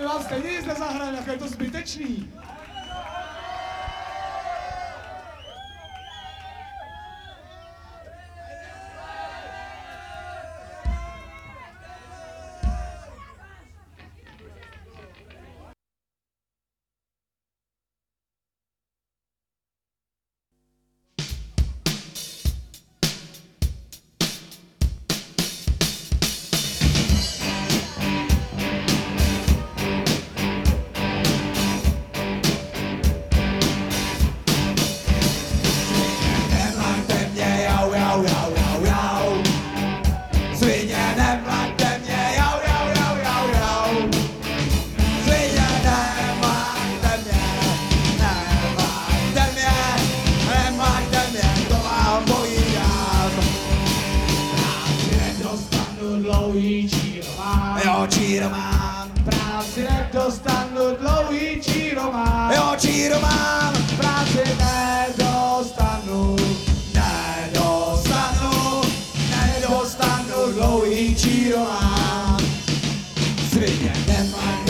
my vám stejně nic nezahraje, jako je to zbytečný. odlowi Roman. E oggi Roman. Braziletto stanno odlowi Roman. E oggi Roman. Braziletto stanno. Nello stanno. Nello stanno odlowi Roman. Sveglia, nemai.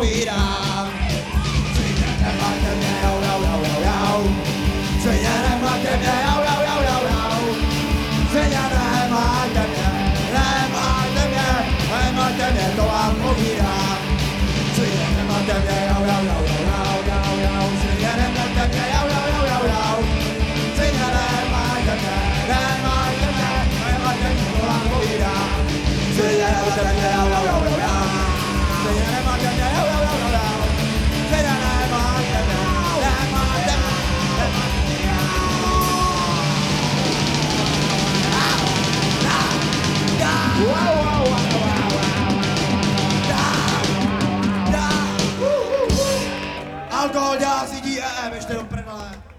mira. lidí a ještě jenom prdele.